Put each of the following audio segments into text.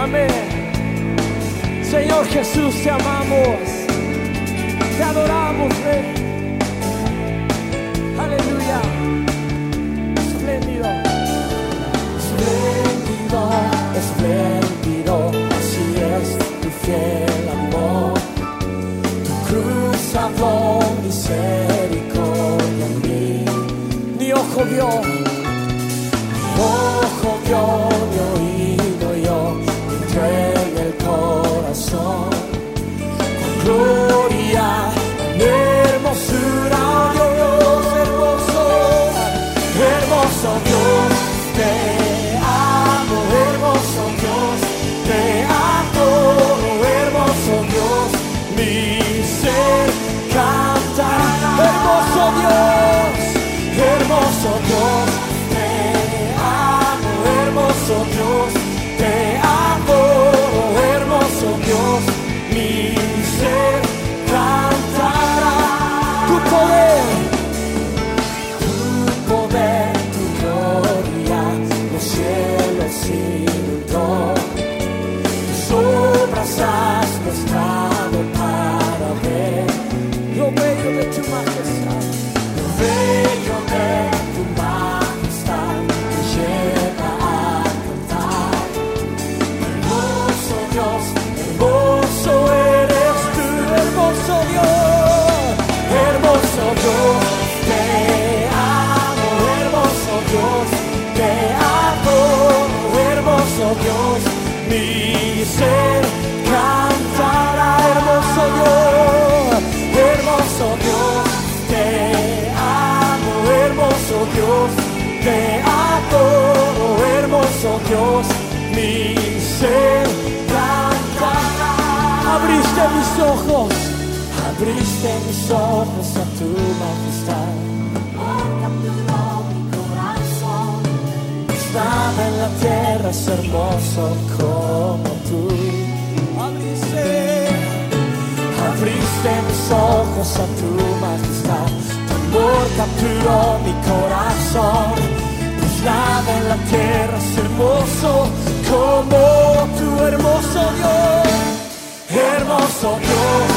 Amén. Señor Jesús, te amamos. Te adoramos, Rey. Aleluya. Espléndido. Espléndido, espléndido, así es tu fiel amor. Tu cruz habló misericordia en mí. Ni ojo vio, Ojo vio, tu ser cantará, hermoso Dios, hermoso Dios, te amo, hermoso Dios, te adoro, hermoso Dios, mi ser cantará. Abriste mis ojos. Abriste mis ojos a tu majestad. Nada en la tierra es hermoso como tú. Abriste. Mis ojos a tu majestad. Tu amor capturó mi corazón. Pues nada en la tierra es hermoso como tu hermoso Dios. Hermoso Dios,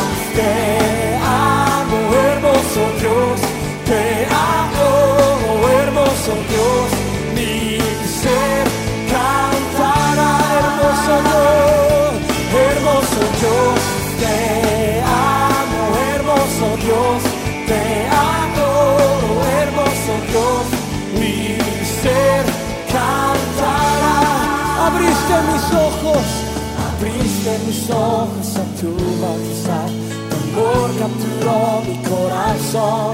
te amo, hermoso Dios, te adoro, hermoso Dios, mi ser cantará. Abriste mis ojos. Abriste mis ojos a tu majestad, tu amor capturó mi corazón.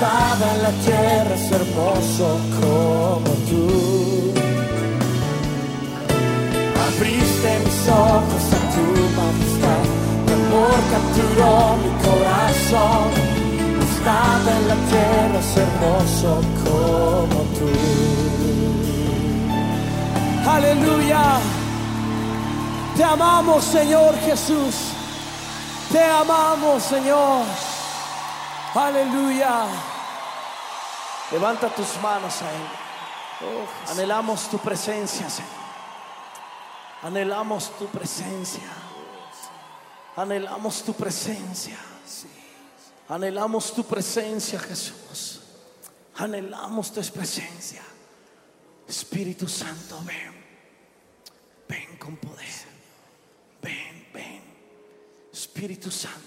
Nada en la tierra es hermoso como tú. Abriste mis ojos a tu majestad, capturó mi corazón. Nada en la tierra es hermoso como tú. Aleluya. Te amamos, Señor Jesús. Te amamos, Señor. Aleluya. Levanta tus manos a Él. Oh, Anhelamos tu presencia, Señor. Anhelamos tu presencia. Anhelamos tu presencia. Anhelamos tu presencia, Jesús. Anhelamos tu presencia. Espíritu Santo, ven. Ven con poder. Ven, ven. Espíritu Santo.